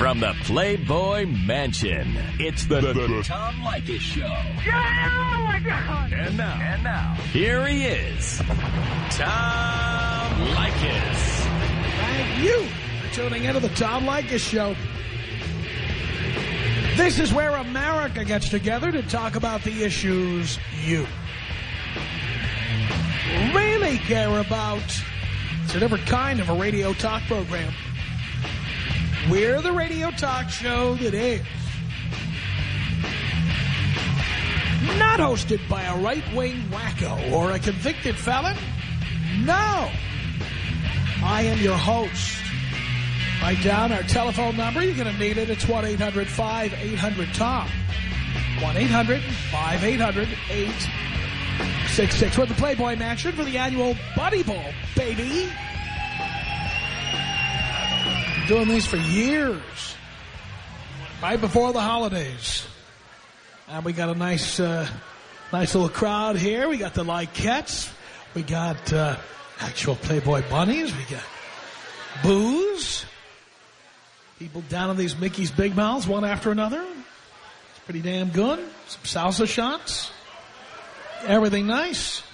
From the Playboy Mansion, it's the, the, the Tom Leykis Show. Yeah, oh my God. And now, and now, here he is, Tom Leykis. Thank you for tuning into the Tom Leykis Show. This is where America gets together to talk about the issues you really care about. It's a different kind of a radio talk program. We're the radio talk show that is not hosted by a right-wing wacko or a convicted felon. No. I am your host. Write down our telephone number. You're going to need it. It's 1-800-5800-TOM. 1-800-5800-866. We're the Playboy Mansion for the annual Buddy Ball, baby. Doing these for years. Right before the holidays. And we got a nice, uh, nice little crowd here. We got the Likettes. We got uh, actual Playboy bunnies. We got booze. People down on these Mickey's Big Mouths one after another. It's pretty damn good. Some salsa shots. Everything nice.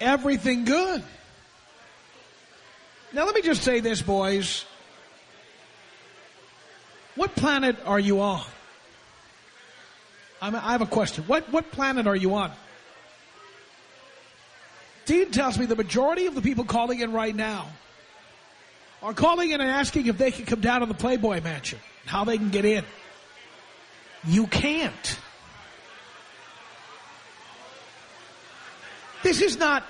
Everything good. Now let me just say this, boys. What planet are you on? I'm, I have a question. What, what planet are you on? Dean tells me the majority of the people calling in right now are calling in and asking if they can come down to the Playboy Mansion, how they can get in. You can't. This is not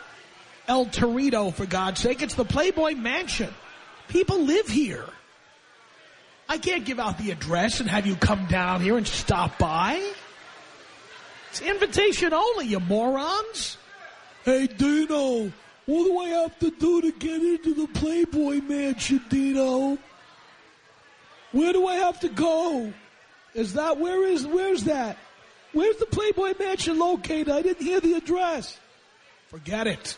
El Torito, for God's sake. It's the Playboy Mansion. People live here. I can't give out the address and have you come down here and stop by. It's invitation only, you morons. Hey, Dino, what do I have to do to get into the Playboy Mansion, Dino? Where do I have to go? Is that, where is, where's that? Where's the Playboy Mansion located? I didn't hear the address. Forget it.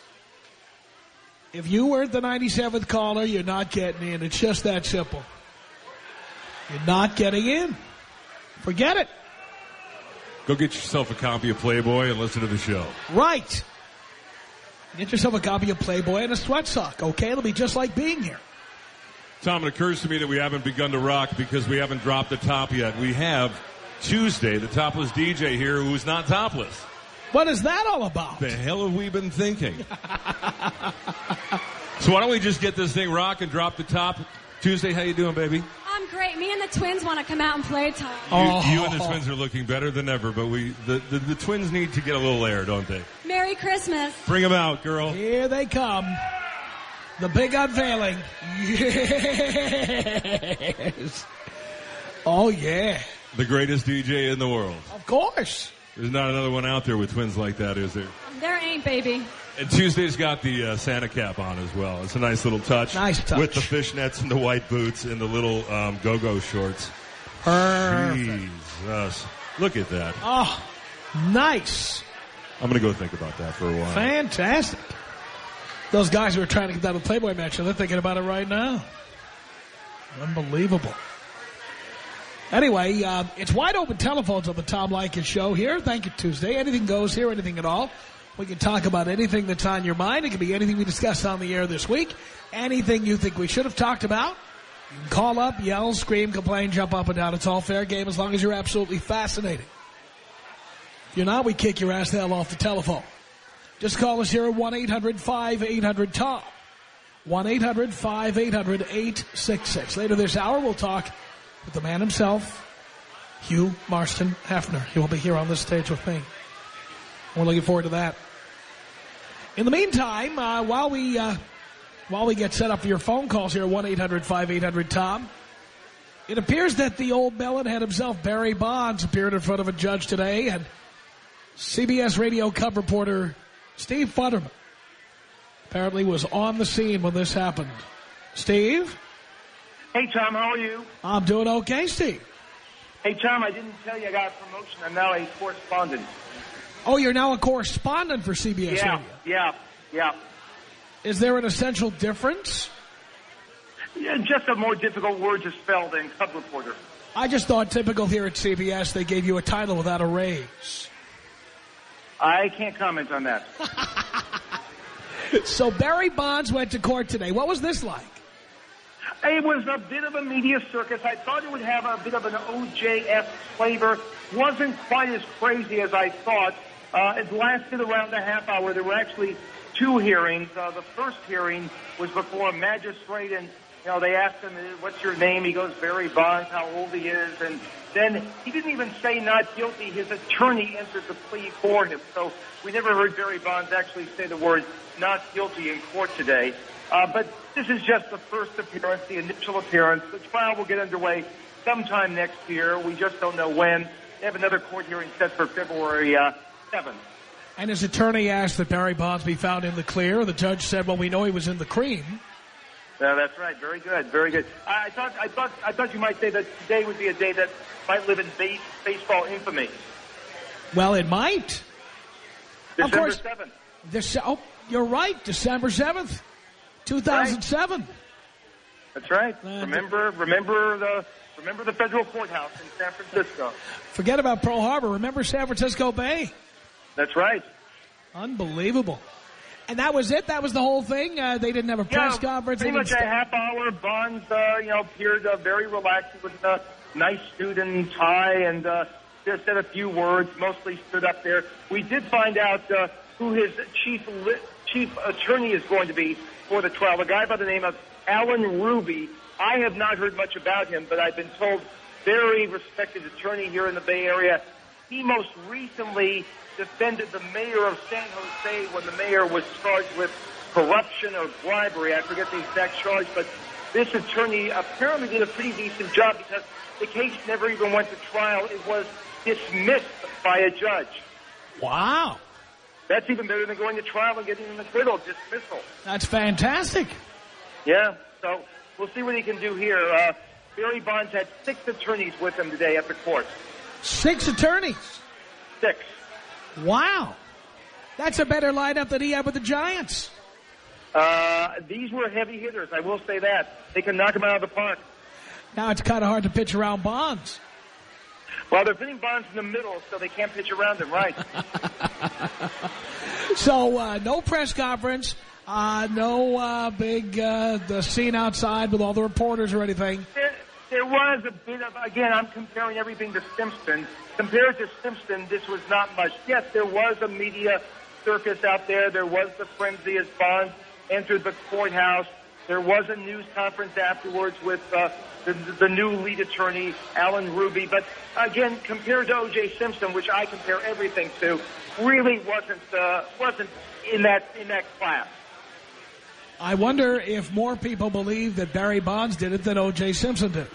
If you weren't the 97th caller, you're not getting in. It's just that simple. You're not getting in. Forget it. Go get yourself a copy of Playboy and listen to the show. Right. Get yourself a copy of Playboy and a sweat sock, okay? It'll be just like being here. Tom, it occurs to me that we haven't begun to rock because we haven't dropped the top yet. We have Tuesday, the topless DJ here who's not topless. What is that all about? The hell have we been thinking? so why don't we just get this thing rock and drop the top? Tuesday, how you doing, baby? I'm great. Me and the twins want to come out and play time. Oh. You, you and the oh. twins are looking better than ever, but we the, the, the twins need to get a little air, don't they? Merry Christmas. Bring them out, girl. Here they come. The big unveiling. Yes. Oh, yeah. The greatest DJ in the world. Of course. There's not another one out there with twins like that, is there? There ain't, baby. And Tuesday's got the uh, Santa cap on as well. It's a nice little touch. Nice touch. With the fishnets and the white boots and the little um, go-go shorts. Perfect. Jesus. Look at that. Oh, nice. I'm going to go think about that for a while. Fantastic. Those guys who are trying to get down to the Playboy Mansion, they're thinking about it right now. Unbelievable. Anyway, uh, it's wide open telephones on the Tom Leykis show here. Thank you, Tuesday. Anything goes here, anything at all. We can talk about anything that's on your mind. It can be anything we discussed on the air this week. Anything you think we should have talked about. You can call up, yell, scream, complain, jump up and down. It's all fair game as long as you're absolutely fascinating. If you're not, we kick your ass the hell off the telephone. Just call us here at 1-800-5800-TOM. 1-800-5800-866. Later this hour, we'll talk with the man himself, Hugh Marston Hefner. He will be here on this stage with me. We're looking forward to that. In the meantime, uh, while we uh, while we get set up for your phone calls here, 1-800-5800-TOM, it appears that the old melonhead himself, Barry Bonds, appeared in front of a judge today, and CBS radio cub reporter Steve Futterman apparently was on the scene when this happened. Steve? Hey, Tom, how are you? I'm doing okay, Steve. Hey, Tom, I didn't tell you I got a promotion. I'm now a correspondent. Oh, you're now a correspondent for CBS yeah, Radio. yeah, yeah. Is there an essential difference? Yeah, just a more difficult word to spell than Cub reporter. I just thought typical here at CBS, they gave you a title without a raise. I can't comment on that. So Barry Bonds went to court today. What was this like? It was a bit of a media circus. I thought it would have a bit of an OJS flavor. Wasn't quite as crazy as I thought. Uh, it lasted around a half hour. There were actually two hearings. Uh, the first hearing was before a magistrate, and you know they asked him, "What's your name?" He goes, "Barry Bonds." How old he is, and then he didn't even say not guilty. His attorney entered the plea for him. So we never heard Barry Bonds actually say the word not guilty in court today. Uh, but this is just the first appearance, the initial appearance. The trial will get underway sometime next year. We just don't know when. They have another court hearing set for February uh, 7th. And his attorney asked that Barry Bonds be found in the clear. The judge said, well, we know he was in the cream. No, that's right. Very good. Very good. I, I thought I thought I thought you might say that today would be a day that might live in base, baseball infamy. Well, it might. December of course. 7th. This, oh, you're right. December 7th, 2007. That's right. Uh, remember, remember the remember the federal courthouse in San Francisco. Forget about Pearl Harbor. Remember San Francisco Bay? That's right. Unbelievable. And that was it? That was the whole thing? Uh, they didn't have a press yeah, conference? Pretty much a half hour. Bonds, uh, you know, appeared uh, very relaxed with a nice suit and tie, and uh, just said a few words. Mostly stood up there. We did find out uh, who his chief li- chief attorney is going to be for the trial. A guy by the name of Allen Ruby. I have not heard much about him, but I've been told very respected attorney here in the Bay Area. He most recently defended the mayor of San Jose when the mayor was charged with corruption or bribery. I forget the exact charge, but this attorney apparently did a pretty decent job because the case never even went to trial. It was dismissed by a judge. Wow. That's even better than going to trial and getting an acquittal, dismissal. That's fantastic. Yeah, so we'll see what he can do here. Uh, Barry Bonds had six attorneys with him today at the court. Six attorneys. Six. Wow. That's a better lineup than he had with the Giants. Uh, these were heavy hitters, I will say that. They can knock him out of the park. Now it's kind of hard to pitch around Bonds. Well, they're putting Bonds in the middle, so they can't pitch around him, right? So uh, no press conference, uh, no uh, big uh, the scene outside with all the reporters or anything. there, there was a bit of, again, I'm comparing everything to Simpson. Compared to Simpson, this was not much. Yes, there was a media circus out there. There was the frenzy as Bonds entered the courthouse. There was a news conference afterwards with uh, the, the new lead attorney, Allen Ruby. But again, compared to O.J. Simpson, which I compare everything to, really wasn't uh, wasn't in that in that class. I wonder if more people believe that Barry Bonds did it than O.J. Simpson did.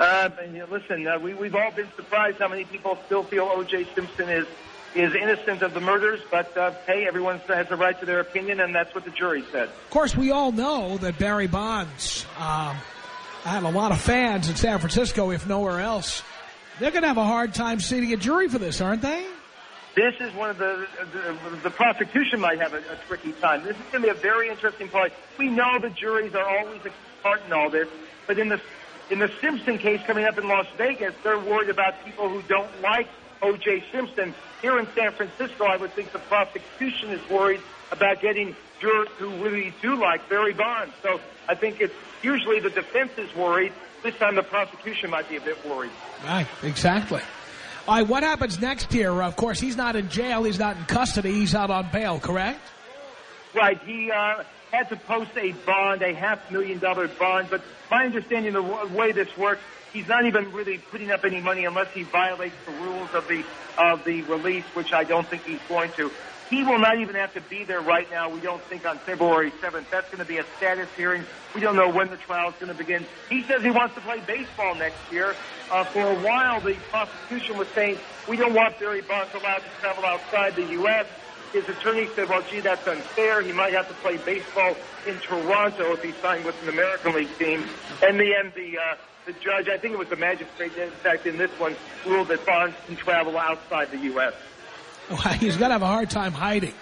Uh, but, you know, listen, uh, we, we've all been surprised how many people still feel O.J. Simpson is is innocent of the murders. But uh, hey, everyone has a right to their opinion, and that's what the jury said. Of course, we all know that Barry Bonds um, had a lot of fans in San Francisco, if nowhere else. They're going to have a hard time seating a jury for this, aren't they? This is one of the the, the prosecution might have a, a tricky time. This is going to be a very interesting part. We know the juries are always a part in all this, but in the in the Simpson case coming up in Las Vegas, they're worried about people who don't like O.J. Simpson. Here in San Francisco, I would think the prosecution is worried about getting jurors who really do like Barry Bonds. So I think it's usually the defense is worried. This time the prosecution might be a bit worried. Right, exactly. All right, what happens next here? Of course, he's not in jail. He's not in custody. He's out on bail, correct? Right. He uh, had to post a bond, a half million dollar bond. But my understanding, the way this works, he's not even really putting up any money unless he violates the rules of the of the release, which I don't think he's going to. He will not even have to be there right now. We don't think on February 7th. That's going to be a status hearing. We don't know when the trial is going to begin. He says he wants to play baseball next year. Uh, for a while, the prosecution was saying we don't want Barry Bonds allowed to travel outside the U.S. His attorney said, well, gee, that's unfair. He might have to play baseball in Toronto if he signed with an American League team. In the end, the, uh, the judge, I think it was the magistrate, in fact, in this one, ruled that Bonds can travel outside the U.S. Well, he's going to have a hard time hiding.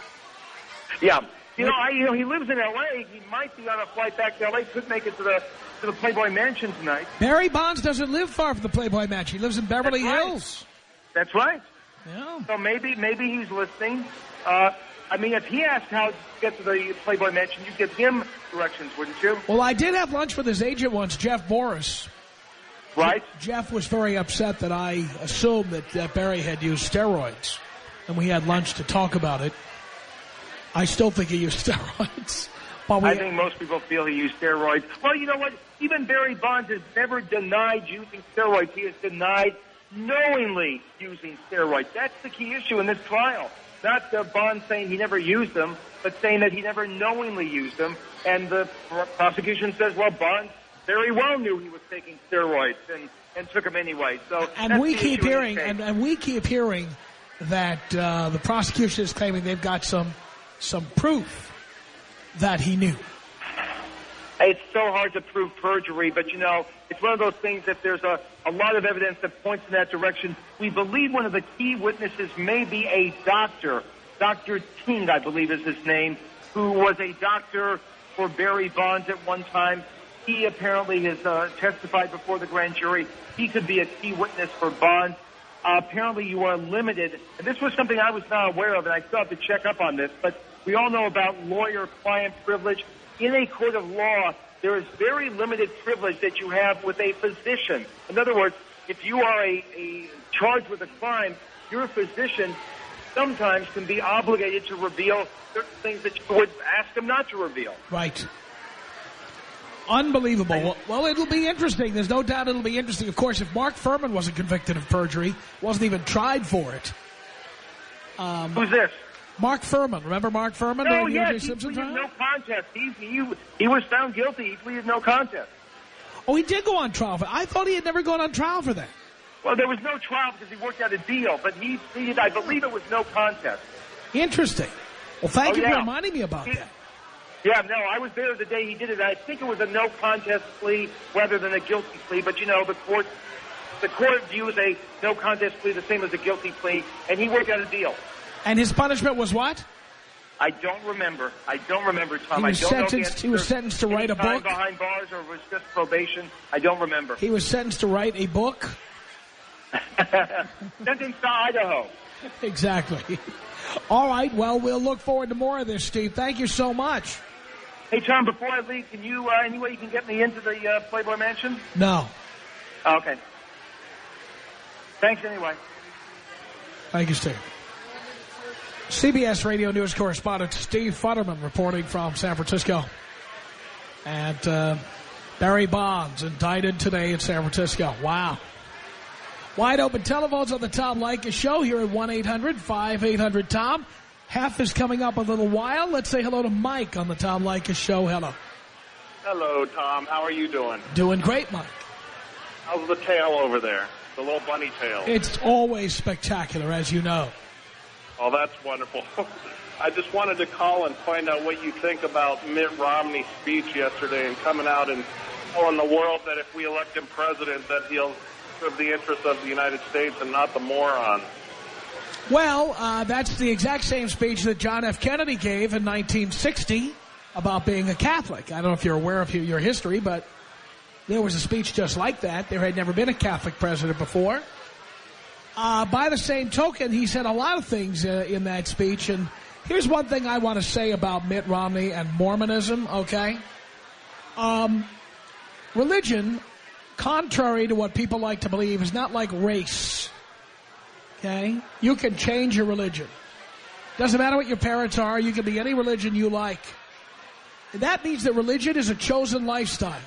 Yeah. You know, I, you know, he lives in L.A. He might be on a flight back to L.A. Could make it to the to the Playboy Mansion tonight. Barry Bonds doesn't live far from the Playboy Mansion. He lives in Beverly That's right. Hills. That's right. Yeah. So maybe maybe he's listening. Uh, I mean, if he asked how to get to the Playboy Mansion, you'd give him directions, wouldn't you? Well, I did have lunch with his agent once, Jeff Borris. Right? Jeff was very upset that I assumed that uh, Barry had used steroids, and we had lunch to talk about it. I still think he used steroids. But we, I think most people feel he used steroids. Well, you know what? Even Barry Bonds has never denied using steroids. He has denied knowingly using steroids. That's the key issue in this trial. Not uh, Bonds saying he never used them, but saying that he never knowingly used them. And the pr- prosecution says, well, Bonds very well knew he was taking steroids and, and took them anyway. So and we keep issue in this hearing, and, and we keep hearing that uh, the prosecution is claiming they've got some some proof that he knew. It's so hard to prove perjury, but you know, it's one of those things that there's a, a lot of evidence that points in that direction. We believe one of the key witnesses may be a doctor. Dr. Ting, I believe is his name, who was a doctor for Barry Bonds at one time. He apparently has uh, testified before the grand jury. He could be a key witness for Bonds. Uh, apparently you are limited, and this was something I was not aware of, and I still have to check up on this, but we all know about lawyer-client privilege. In a court of law, there is very limited privilege that you have with a physician. In other words, if you are a, a charged with a crime, your physician sometimes can be obligated to reveal certain things that you would ask him not to reveal. Right. Unbelievable. Well, well, it'll be interesting. There's no doubt it'll be interesting. Of course, if Mark Fuhrman wasn't convicted of perjury, wasn't even tried for it. Um, Who's this? Mark Fuhrman. Remember Mark Fuhrman? No, during oh, the yes, O.J. he Simpson pleaded trial? no contest. He, he, he was found guilty. He pleaded no contest. Oh, he did go on trial for I thought he had never gone on trial for that. Well, there was no trial because he worked out a deal, but he pleaded, I believe it was no contest. Interesting. Well, thank Oh, you for reminding me about He- that. Yeah, no, I was there the day he did it. I think it was a no contest plea rather than a guilty plea, but you know, the court, the court views a no contest plea the same as a guilty plea, and he worked out a deal. And his punishment was what? I don't remember. I don't remember, Tom. He was I don't know if sentenced- he, he was sentenced to write a book? behind bars, or was just probation. I don't remember. He was sentenced to write a book. Sentenced to Idaho. Exactly. All right. Well, we'll look forward to more of this, Steve. Thank you so much. Hey, Tom, before I leave, can you, uh, any way you can get me into the uh, Playboy Mansion? No. Okay. Thanks anyway. Thank you, Steve. CBS Radio News correspondent Steve Futterman reporting from San Francisco. And uh, Barry Bonds indicted today in San Francisco. Wow. Wide open telephones on the Tom Leykis show here at 1-800-5800-TOM. Hef is coming up a little while. Let's say hello to Mike on the Tom Leykis show. Hello. Hello, Tom. How are you doing? Doing great, Mike. How's the tail over there? The little bunny tail. It's always spectacular, as you know. Oh, that's wonderful. I just wanted to call and find out what you think about Mitt Romney's speech yesterday and coming out and telling the world that if we elect him president, that he'll serve the interests of the United States and not the moron. Well, uh, that's the exact same speech that John F. Kennedy gave in 1960 about being a Catholic. I don't know if you're aware of your history, but there was a speech just like that. There had never been a Catholic president before. Uh, by the same token, he said a lot of things uh, in that speech, and here's one thing I want to say about Mitt Romney and Mormonism, okay? Um, religion, contrary to what people like to believe, is not like race. Okay? You can change your religion. Doesn't matter what your parents are, you can be any religion you like. And that means that religion is a chosen lifestyle.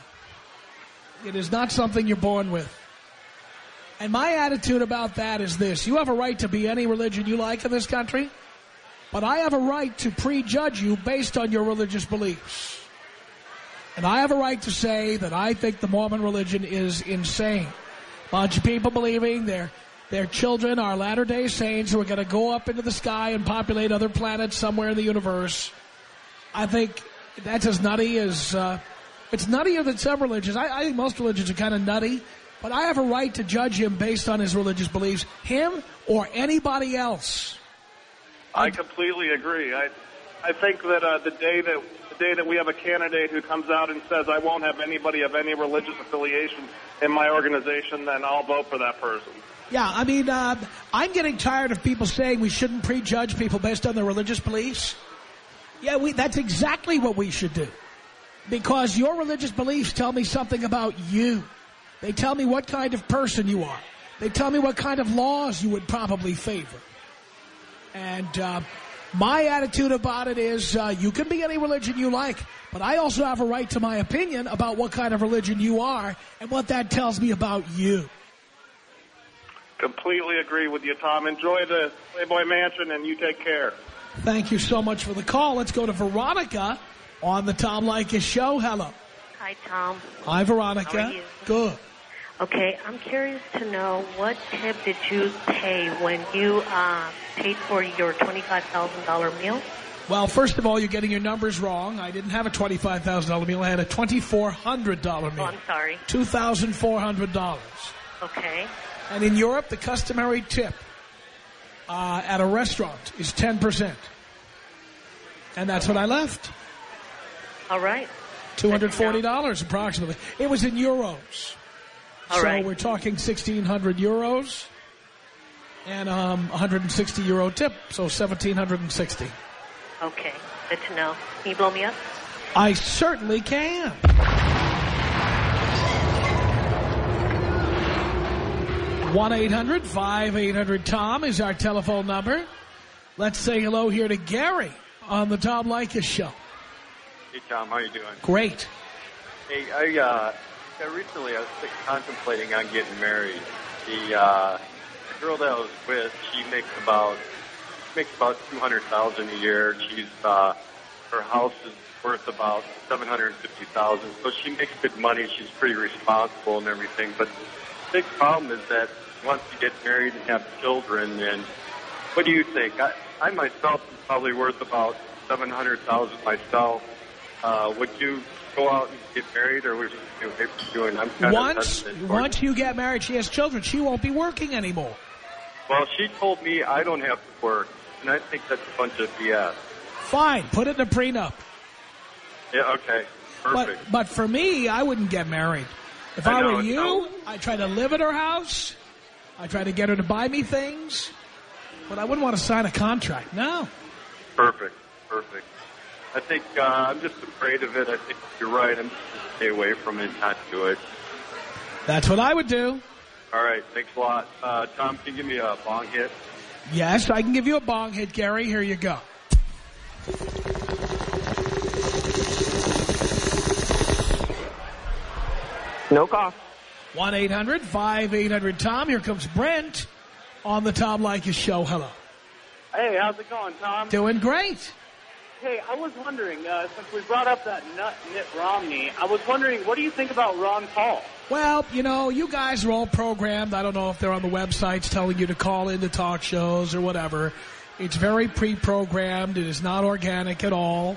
It is not something you're born with. And my attitude about that is this. You have a right to be any religion you like in this country, but I have a right to prejudge you based on your religious beliefs. And I have a right to say that I think the Mormon religion is insane. A bunch of people believing their their children are Latter-day Saints who are going to go up into the sky and populate other planets somewhere in the universe. I think that's as nutty as uh, it's nuttier than some religions. I, I think most religions are kind of nutty, but I have a right to judge him based on his religious beliefs, him or anybody else. I completely agree. I, I think that uh, the day that the day that we have a candidate who comes out and says I won't have anybody of any religious affiliation in my organization, then I'll vote for that person. Yeah, I mean, uh, I'm getting tired of people saying we shouldn't prejudge people based on their religious beliefs. Yeah, we, that's exactly what we should do. Because your religious beliefs tell me something about you. They tell me what kind of person you are. They tell me what kind of laws you would probably favor. And uh, my attitude about it is uh, you can be any religion you like, but I also have a right to my opinion about what kind of religion you are and what that tells me about you. Completely agree with you, Tom. Enjoy the Playboy Mansion, and you take care. Thank you so much for the call. Let's go to Veronica on the Tom Leykis show. Hello. Hi, Tom. Hi, Veronica. How are you? Good. Okay, I'm curious to know what tip did you pay when you uh, paid for your $25,000 meal? Well, first of all, you're getting your numbers wrong. I didn't have a $25,000 meal. I had a $2,400 meal. Oh, I'm sorry. $2,400. Okay. And in Europe, the customary tip uh, at a restaurant is 10%. And that's what I left. All right. $240 approximately. It was in euros. All so right. we're talking 1,600 euros and um, 160 euro tip, so 1,760. Okay. Good to know. Can you blow me up? I certainly can. One eight hundred five eight hundred Tom is our telephone number. Let's say hello here to Gary on the Tom Leykis show. Hey Tom, how you doing? Great. Hey, I uh, I recently I was contemplating on getting married. The uh, girl that I was with, she makes about makes about two hundred thousand a year. She's uh, her house is worth about seven hundred fifty thousand, so she makes good money. She's pretty responsible and everything. But the big problem is that once you get married and have children, and what do you think? I, I myself am probably worth about seven hundred thousand myself. Uh, would you go out and get married, or would you do what you're doing? I'm kind Once towards once you get married, she has children. She won't be working anymore. Well, she told me I don't have to work, and I think that's a bunch of BS. Fine, put it in a prenup. Yeah, okay, But perfect. but for me, I wouldn't get married. If I I, know, were you, I'd try to live at her house. I'd try to get her to buy me things. But I wouldn't want to sign a contract. No. perfect, perfect. I think uh, I'm just afraid of it. I think you're right. I'm just gonna stay away from it, not do it. That's what I would do. All right, thanks a lot. Uh, Tom, can you give me a bong hit? Yes, I can give you a bong hit, Gary. Here you go. No cost. 1-800-5800-TOM. Here comes Brent on the Tom Leykis show. Hello. Hey, how's it going, Tom? Doing great. Hey, I was wondering, uh, since we brought up that nut Mitt Romney, I was wondering, what do you think about Ron Paul? Well, you know, you guys are all programmed. I don't know if they're on the websites telling you to call into talk shows or whatever. It's very pre-programmed. It is not organic at all.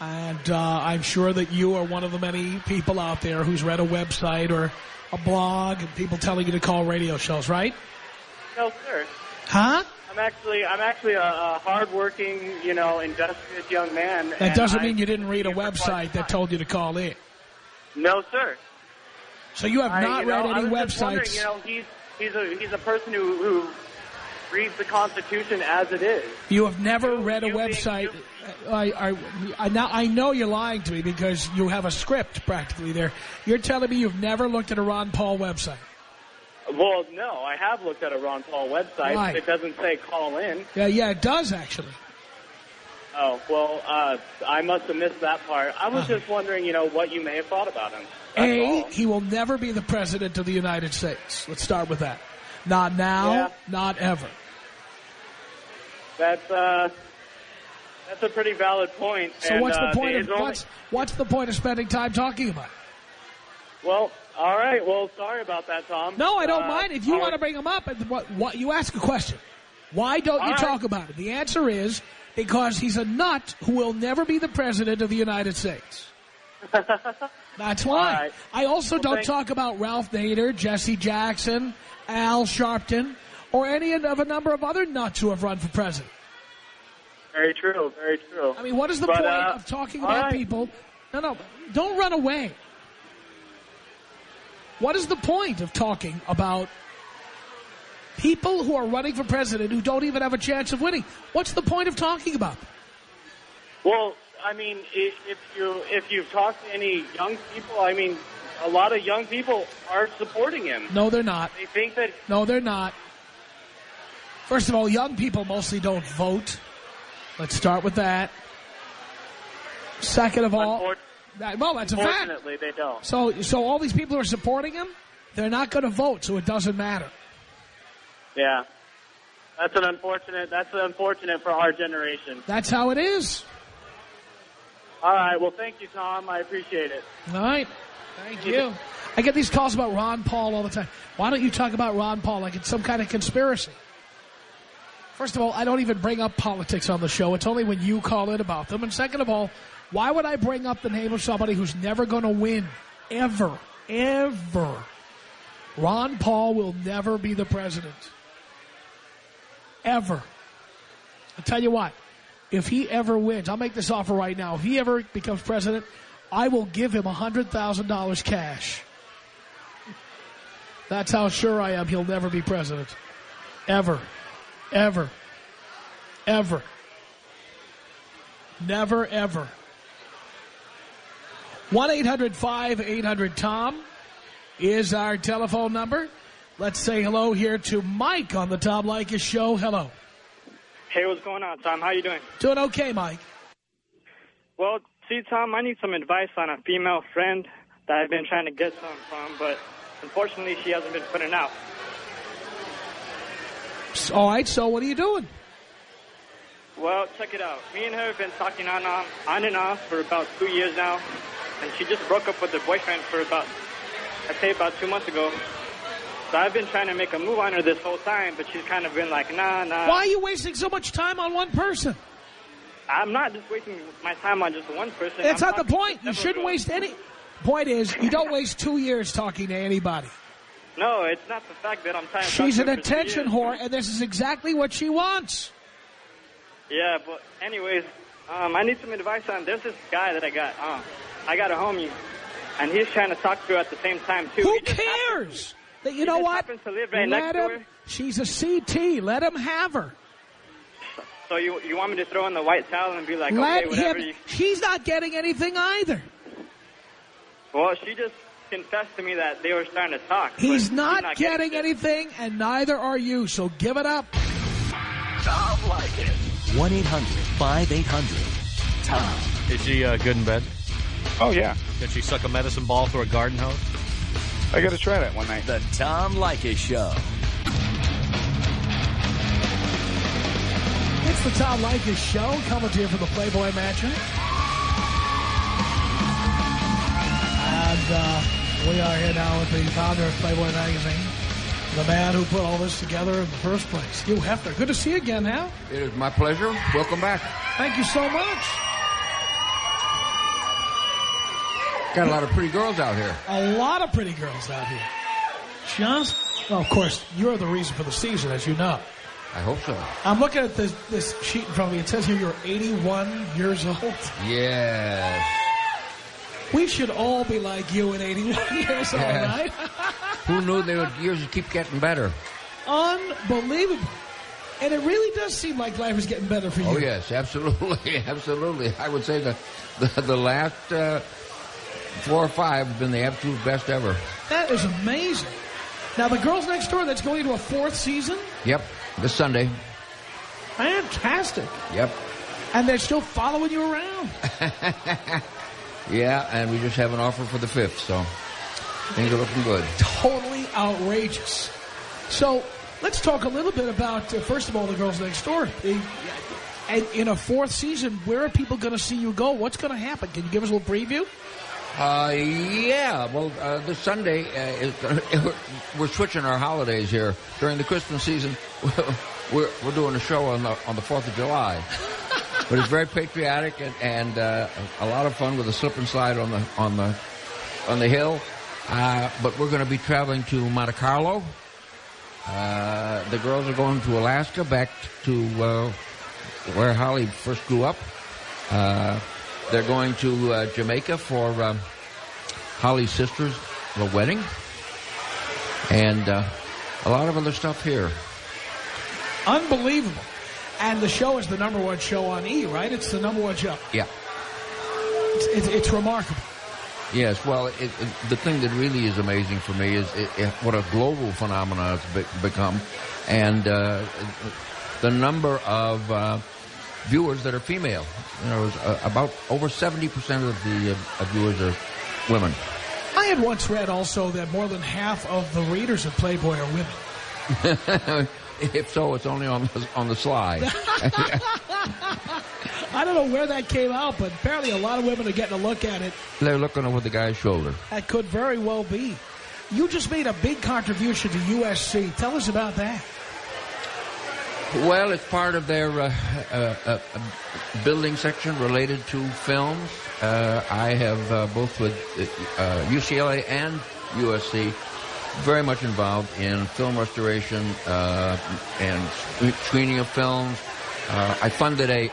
And uh, I'm sure that you are one of the many people out there who's read a website or a blog and people telling you to call radio shows, right? No, sir. Huh? I'm actually, I'm actually a, a hardworking, you know, industrious young man. That doesn't I- mean you didn't read a website that told you to call in. No, sir. So you have I- not you know, read I any was just wondering, websites. You know, he's he's a he's a person who who reads the Constitution as it is. You have never read a you being- website. I, I, I, now, I know you're lying to me because you have a script practically there. You're telling me you've never looked at a Ron Paul website. Well, no, I have looked at a Ron Paul website. Right. It doesn't say call in. Yeah, yeah, it does actually. Oh, well, uh, I must have missed that part. I was Uh-huh. just wondering, you know, what you may have thought about him. That's A, all. he will never be the president of the United States. Let's start with that. Not now, Yeah. not ever. That's, uh, that's a pretty valid point. So and, what's uh, the point his of what's what's the point of spending time talking about? it? Well, all right. Well, sorry about that, Tom. No, I don't Uh, mind. If you want to bring him up, what, what you ask a question. Why don't you All right. talk about it? The answer is because he's a nut who will never be the president of the United States. That's why. Right. I also Well, don't talk about Ralph Nader, Jesse Jackson, Al Sharpton, or any of a number of other nuts who have run for president. Very true. Very true. I mean, what is the But, point uh, of talking about right. people? No, no, don't run away. What is the point of talking about people who are running for president who don't even have a chance of winning? What's the point of talking about them? Well, I mean, if you if you've talked to any young people, I mean, a lot of young people are supporting him. No, they're not. They think that No, they're not. First of all, young people mostly don't vote. Let's start with that. Second of all, well, that's a fact. they don't. So, so all these people who are supporting him, they're not going to vote, so it doesn't matter. Yeah, that's an unfortunate. That's unfortunate for our generation. That's how it is. All right. Well, thank you, Tom. I appreciate it. All right. Thank you. I get these calls about Ron Paul all the time. Why don't you talk about Ron Paul like it's some kind of conspiracy? First of all, I don't even bring up politics on the show. It's only when you call in about them. And second of all, why would I bring up the name of somebody who's never going to win? Ever. Ever. Ron Paul will never be the president. Ever. I'll tell you what. If he ever wins, I'll make this offer right now. If he ever becomes president, I will give him $100,000 cash. That's how sure I am he'll never be president. Ever. Ever. Ever. Never, ever. 1-800-5800-TOM is our telephone number. Let's say hello here to Mike on the Tom Leykis show. Hello. Hey, what's going on, Tom? How you doing? Doing okay, Mike. Well, see, Tom, I need some advice on a female friend that I've been trying to get some from, but unfortunately she hasn't been putting out. All right, so what are you doing? Well, check it out. Me and her have been talking on, on, on and off for about two years now, and she just broke up with her boyfriend for about, I'd say about two months ago. So I've been trying to make a move on her this whole time, but she's kind of been like, nah, nah. Why are you wasting so much time on one person? I'm not just wasting my time on just one person. That's I'm not the point. You shouldn't girls. waste any. Point is, you don't waste two years talking to anybody. No, it's not the fact that I'm trying to She's an to her for two attention whore, and this is exactly what she wants. Yeah, but anyways, um, I need some advice on. There's this guy that I got. Um, I got a homie, and he's trying to talk to her at the same time too. Who He cares? That you he know what? happens to live right Let next to him. her. She's a CT. Let him have her. So you you want me to throw in the white towel and be like, Let okay, whatever. him. You... She's not getting anything either. Well, she just confessed to me that they were starting to talk. but He's she's not, getting it. anything, and neither are you. So give it up. Tom Leykis. 1-800-5800-TOM. Is she uh, good in bed? Oh, yeah. Can she suck a medicine ball through a garden hose? I got to try that one night. The Tom Leykis Show. It's the Tom Leykis Show, coming to you from the Playboy Mansion. And uh, we are here now with the founder of Playboy Magazine, the man who put all this together in the first place, Hugh Hefner. Good to see you again, Hal. It is my pleasure. Welcome back. Thank you so much. Got a lot of pretty girls out here. A lot of pretty girls out here. Just, well, of course, you're the reason for the season, as you know. I hope so. I'm looking at this, this sheet in front of me. It says here you're 81 years old. Yes. We should all be like you at 81 years old, Yeah. right? Who knew they would years would keep getting better? Unbelievable. And it really does seem like life is getting better for you. Oh yes, absolutely, absolutely. I would say that the, the last uh, four or five have been the absolute best ever. That is amazing. Now, the Girls Next Door, that's going into a fourth season? Yep, this Sunday. Fantastic. Yep. And they're still following you around. Yeah, and we just have an offer for the fifth, so things are looking good. Totally outrageous. So, let's talk a little bit about, uh, first of all, the Girls Next Door. And in a fourth season, where are people going to see you go? What's going to happen? Can you give us a little preview? Uh, yeah. Well, uh, this Sunday uh, is we're switching our holidays here during the Christmas season. We're we're doing a show on the on the Fourth of July, but it's very patriotic and, and uh, a lot of fun with a slip and slide on the on the on the hill. Uh, but we're going to be traveling to Monte Carlo. Uh, the girls are going to Alaska, back to uh, where Holly first grew up. Uh, they're going to uh, Jamaica for um, Holly's sister's the wedding, and uh, a lot of other stuff here. Unbelievable. And the show is the number one show on E, right? It's the number one show. Yeah. It's, it's, it's remarkable. Yes, well, it, it, the thing that really is amazing for me is it, it, what a global phenomenon it's be, become, and uh, the number of uh, viewers that are female. You know, uh, about over seventy percent of the uh, viewers are women. I had once read also that more than half of the readers of Playboy are women. if so, it's only on the, on the sly. I don't know where that came out, but apparently a lot of women are getting a look at it. They're looking over the guy's shoulder. That could very well be. You just made a big contribution to USC. Tell us about that. Well, it's part of their uh, uh, uh, building section related to films. Uh, I have uh, both with UCLA uh, and USC very much involved in film restoration and screening of films. I funded a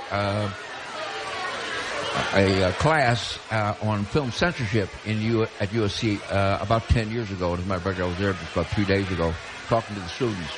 a, class uh, on film censorship in U- at USC uh, about 10 years ago. As a matter of fact, I was there just about three days ago talking to the students.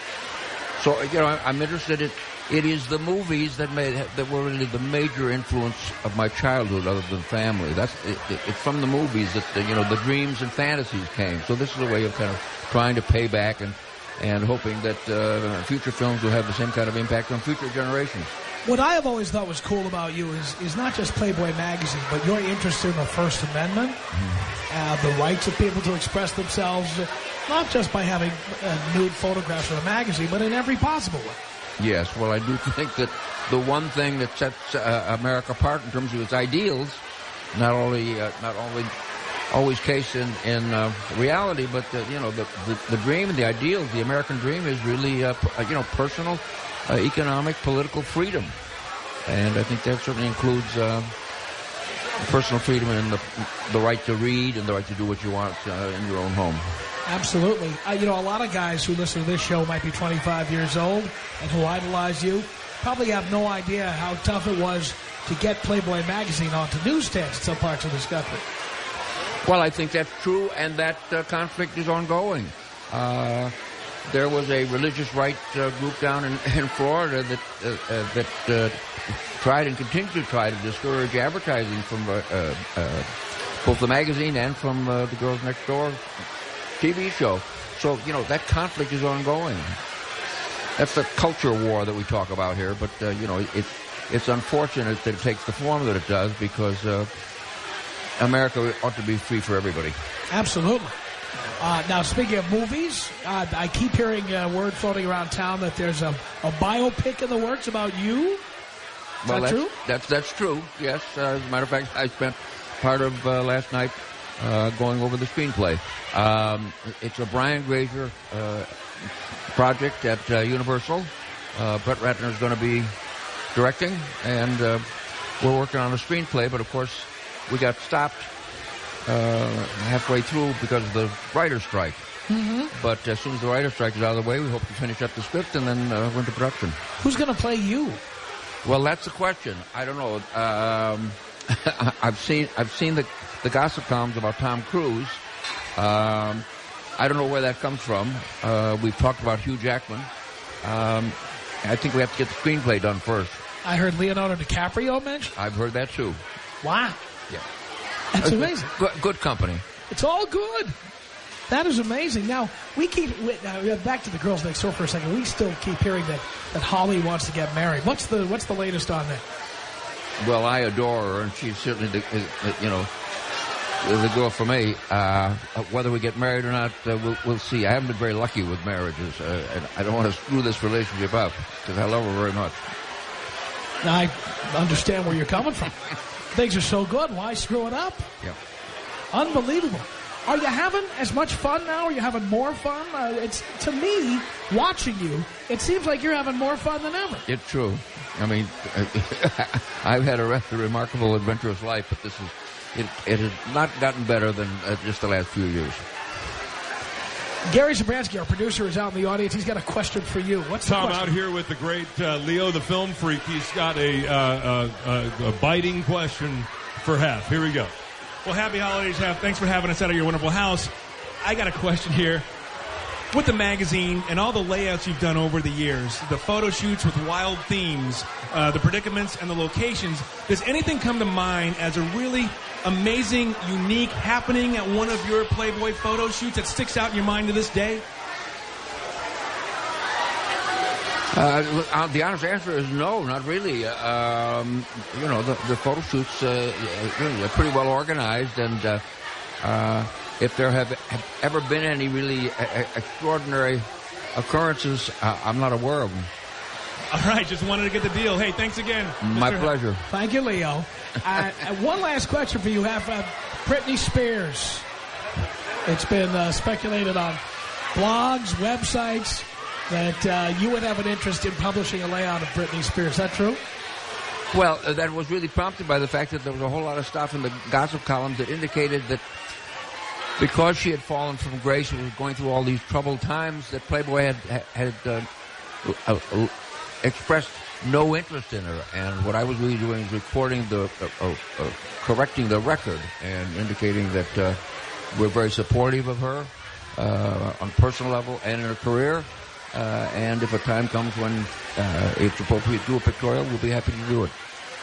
So, you know, I'm interested in, it is the movies that made, that were really the major influence of my childhood other than family. That's, it, it, it's from the movies that, the, you know, the dreams and fantasies came. So this is a way of kind of trying to pay back and, and hoping that uh, future films will have the same kind of impact on future generations. What I have always thought was cool about you is, is not just Playboy magazine, but your interest in the First Amendment, uh, the rights of people to express themselves, not just by having uh, nude photographs in a magazine, but in every possible way. Yes, well, I do think that the one thing that sets uh, America apart in terms of its ideals, not only uh, not only always case in in uh, reality, but the, you know the, the, the dream and the ideals, the American dream is really uh, you know personal uh, economic, political freedom. And I think that certainly includes uh, personal freedom and the, the right to read and the right to do what you want uh, in your own home. Absolutely. Uh, you know, a lot of guys who listen to this show might be 25 years old and who idolize you probably have no idea how tough it was to get Playboy magazine onto newsstands in some parts of this country. Well, I think that's true, and that uh, conflict is ongoing. Uh, there was a religious right uh, group down in, in Florida that uh, uh, that tried and continued to try to discourage advertising from both the magazine and from the Girls Next Door TV show. So you know that conflict is ongoing. That's the culture war that we talk about here. But you know it's it's unfortunate that it takes the form that it does because America ought to be free for everybody. Absolutely. Uh, now, speaking of movies, uh, I keep hearing a word floating around town that there's a, a biopic in the works about you. Is well, that that's, true? That's, that's true, yes. Uh, as a matter of fact, I spent part of uh, last night uh, going over the screenplay. Um, it's a Brian Grazer uh, project at Universal. Brett Ratner is going to be directing, and we're working on a screenplay, but of course, we got stopped uh, halfway through because of the writer's strike. Mm-hmm. But as soon as the writer's strike is out of the way, we hope to finish up the script and then uh, go into production. Who's going to play you? Well, that's the question. I don't know. Um, I've seen I've seen the the gossip columns about Tom Cruise. Um, I don't know where that comes from. Uh, we've talked about Hugh Jackman. Um, I think we have to get the screenplay done first. I heard Leonardo DiCaprio mentioned. I've heard that too. Wow. Yeah. That's amazing. Good, good company. It's all good. That is amazing. Now, we keep, now, back to the girls next door for a second. We still keep hearing that, that Holly wants to get married. What's the, what's the latest on that? Well, I adore her, and she's certainly, the, you know, the girl for me. Uh, whether we get married or not, uh, we'll, we'll, see. I haven't been very lucky with marriages, uh, and I don't want to screw this relationship up because I love her very much. Now I understand where you're coming from. Things are so good. Why screw it up? Yeah. Unbelievable. Are you having as much fun now? Are you having more fun? Uh, it's to me, watching you, it seems like you're having more fun than ever. It's true. I mean, I've had a rather remarkable, adventurous life, but this is it. It has not gotten better than uh, just the last few years. Gary Zabransky, our producer, is out in the audience. He's got a question for you. What's Tom the question? out here with the great uh, Leo, the film freak. He's got a, uh, uh, uh, a biting question for Hef. Here we go. Well, happy holidays, Jeff. Thanks for having us out of your wonderful house. I got a question here. With the magazine and all the layouts you've done over the years, the photo shoots with wild themes, uh, the predicaments, and the locations, does anything come to mind as a really amazing, unique happening at one of your Playboy photo shoots that sticks out in your mind to this day? Uh, the honest answer is no, not really. Um, you know, the, the photo shoots uh, are pretty well organized, and uh, uh, if there have, have ever been any really uh, extraordinary occurrences, uh, I'm not aware of them. All right, just wanted to get the deal. Hey, thanks again. My Mr. pleasure. Thank you, Leo. uh, one last question for you. Have uh, Britney Spears. It's been uh, speculated on blogs, websites, that uh, you would have an interest in publishing a layout of Britney Spears. Is that true? Well, uh, that was really prompted by the fact that there was a whole lot of stuff in the gossip columns that indicated that because she had fallen from grace and was going through all these troubled times, that Playboy had had uh, uh, uh, expressed no interest in her. And what I was really doing is recording the, uh, uh, uh, correcting the record and indicating that we're very supportive of her uh, on personal level and in her career. Uh, and if a time comes when uh, it's appropriate to do a pictorial, we'll be happy to do it.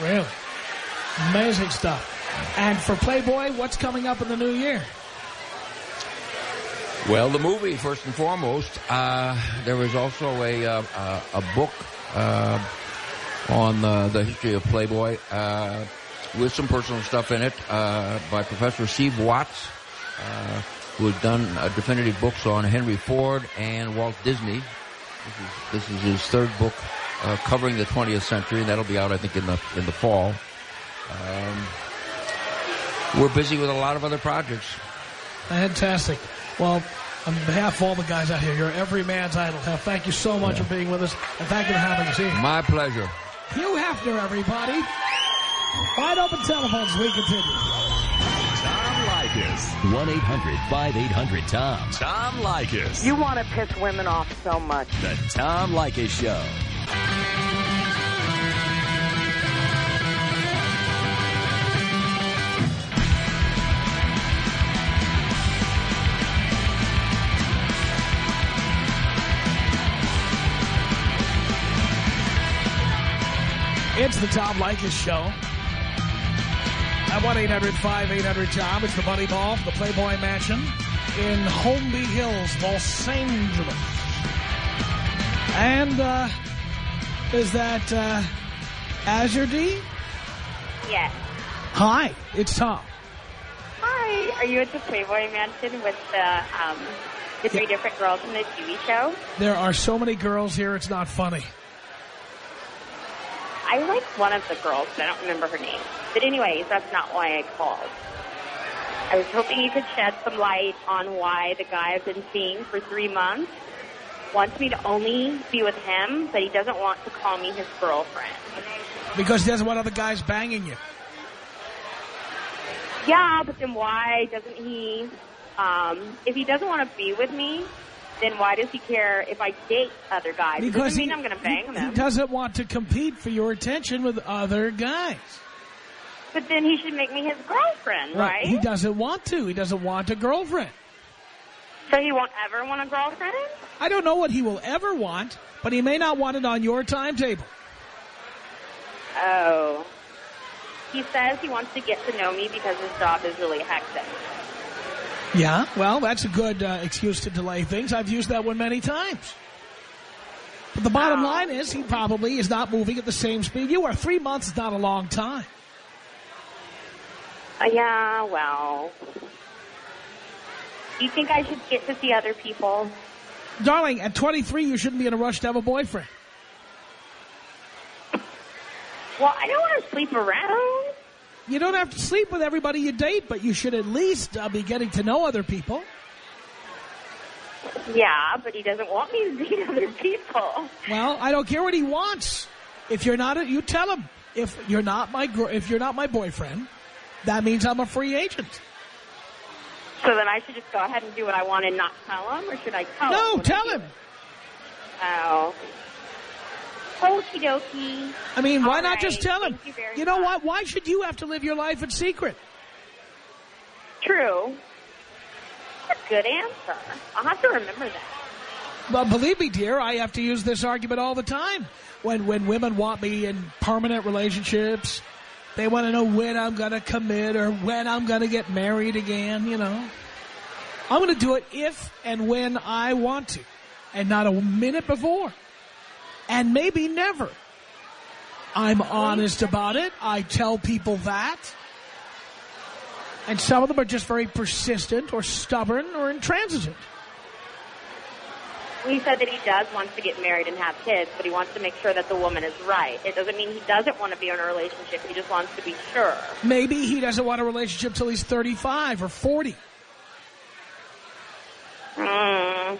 Really? Amazing stuff. And for Playboy, what's coming up in the new year? Well, the movie first and foremost. Uh, was also a uh, a book uh, on uh, the history of Playboy uh, with some personal stuff in it uh, by Professor Steve Watts, uh, who has done definitive books on Henry Ford and Walt Disney. This is, this is his third book uh, covering the 20th century, and that'll be out, I think, in the in the fall. Um, we're busy with a lot of other projects. Fantastic. Well, on behalf of all the guys out here, you're every man's idol. Hef, thank you so much for being with us, and thank you for having us here. My pleasure. Hugh Hefner, everybody. Wide open telephones, we continue. Tom Leykis. 1-800-5800-TOM. Tom Leykis. You want to piss women off so much. The Tom Leykis Show. It's the Tom Leykis Show. At 1-800-5800-TOM. It's the Buddy Ball from the Playboy Mansion in Holmby Hills, Los Angeles. And, uh, is that, uh, Azure D? Yes. Hi, it's Tom. Hi. Are you at the Playboy Mansion with the um, the three different girls from the TV show? There are so many girls here, it's not funny. I like one of the girls, but I don't remember her name. But anyways, that's not why I called. I was hoping you could shed some light on why the guy I've been seeing for three months wants me to only be with him, but he doesn't want to call me his girlfriend. Because he doesn't want other guys banging you. Yeah, but then why doesn't he? Um, if he doesn't want to be with me, then why does he care if I date other guys? Because doesn't he, mean I'm going to bang he them. doesn't want to compete for your attention with other guys. But then he should make me his girlfriend, right? He doesn't want to. He doesn't want a girlfriend. So he won't ever want a girlfriend? I don't know what he will ever want, but he may not want it on your timetable. Oh. He says he wants to get to know me because his job is really hectic. Yeah, well, that's a good uh, excuse to delay things. I've used that one many times. But the bottom line is he probably is not moving at the same speed you are. Three months is not a long time. Uh, yeah, well. Do you think I should get to see other people? Darling, at 23, you shouldn't be in a rush to have a boyfriend. Well, I don't want to sleep around. You don't have to sleep with everybody you date, but you should at least uh, be getting to know other people. Yeah, but he doesn't want me to date other people. Well, I don't care what he wants. If you're not, a, you tell him. If you're not my, gr- if you're not my boyfriend, that means I'm a free agent. So then I should just go ahead and do what I want and not tell him, or should I tell him? No, tell him. Oh. Okie dokie. I mean, why All not just tell him? Thank you You know what? Why should you have to live your life in secret? True. That's a good answer. I'll have to remember that. Well, believe me, dear, I have to use this argument all the time. When when women want me in permanent relationships, they want to know when I'm going to commit or when I'm going to get married again, you know. I'm going to do it if and when I want to, and not a minute before. And maybe never. I'm honest about it. I tell people that. And some of them are just very persistent or stubborn or intransigent. He said that he does wants to get married and have kids, but he wants to make sure that the woman is right. It doesn't mean he doesn't want to be in a relationship. He just wants to be sure. Maybe he doesn't want a relationship till he's 35 or 40. Mm.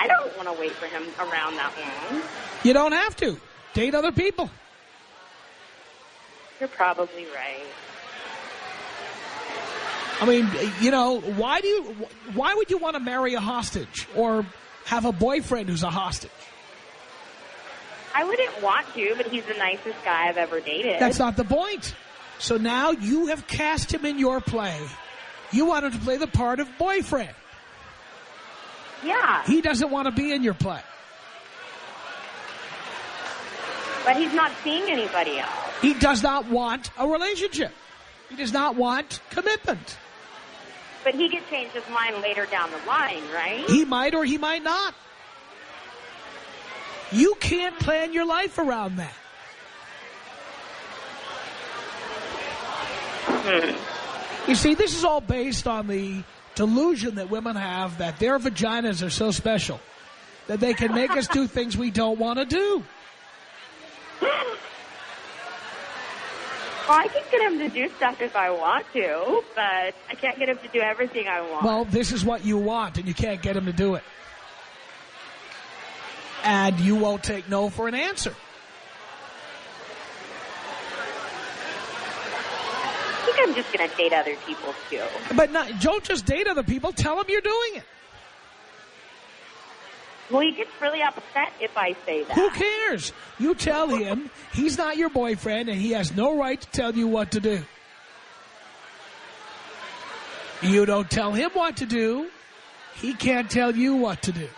I don't want to wait for him around that long. You don't have to. Date other people. You're probably right. I mean, you know, why do you, why would you want to marry a hostage or have a boyfriend who's a hostage? I wouldn't want to, but he's the nicest guy I've ever dated. That's not the point. So now you have cast him in your play. You want him to play the part of boyfriend. Yeah, He doesn't want to be in your play. but he's not seeing anybody else. He does not want a relationship. He does not want commitment. But he could change his mind later down the line, right? He might or he might not. You can't plan your life around that. Hmm. You see, this is all based on the delusion that women have that their vaginas are so special that they can make us do things we don't want to do. Well, I can get him to do stuff if I want to, but I can't get him to do everything I want. Well, this is what you want, and you can't get him to do it. And you won't take no for an answer. I think I'm just going to date other people too. But not, don't just date other people. Tell them you're doing it. Well, he gets really upset if I say that. Who cares? You tell him he's not your boyfriend and he has no right to tell you what to do. You don't tell him what to do. He can't tell you what to do.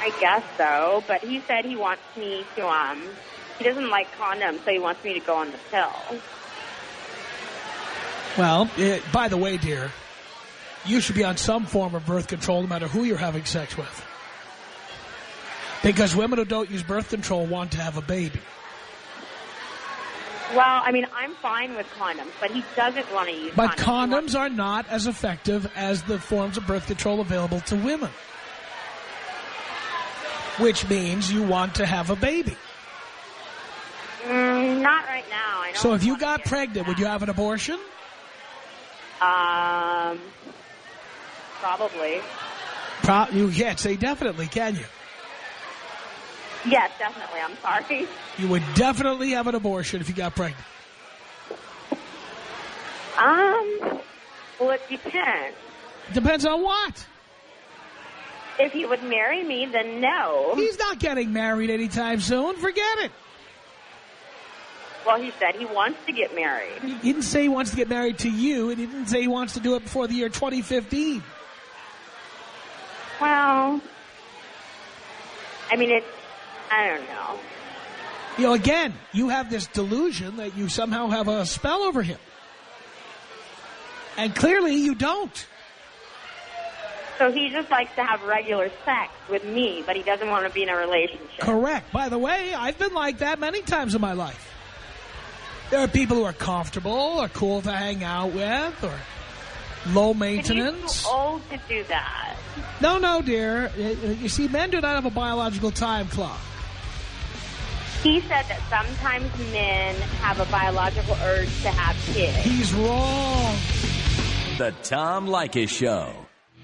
I guess so, but he said he wants me to, um, he doesn't like condoms, so he wants me to go on the pill. Well, eh, by the way, dear, you should be on some form of birth control no matter who you're having sex with. Because women who don't use birth control want to have a baby. Well, I mean, I'm fine with condoms, but he doesn't want to use But condoms. condoms are not as effective as the forms of birth control available to women. Which means you want to have a baby. Mm, not right now. I don't So if you got pregnant, would you have an abortion? Um, probably. Pro- you can't say definitely, can you? Yes, definitely. I'm sorry. You would definitely have an abortion if you got pregnant. Um, well, it depends. Depends on what. If he would marry me, then no. He's not getting married anytime soon. Forget it. Well, he said he wants to get married. He didn't say he wants to get married to you, and he didn't say he wants to do it before the year 2015. Well, I mean, it's, I don't know. You know, again, you have this delusion that you somehow have a spell over him. And clearly you don't. So he just likes to have regular sex with me, but he doesn't want to be in a relationship. Correct. By the way, I've been like that many times in my life. There are people who are comfortable or cool to hang out with or low And he's maintenance. too old to do that. No, no, dear. You see, men do not have a biological time clock. He said that sometimes men have a biological urge to have kids. He's wrong. The Tom Leykis Show.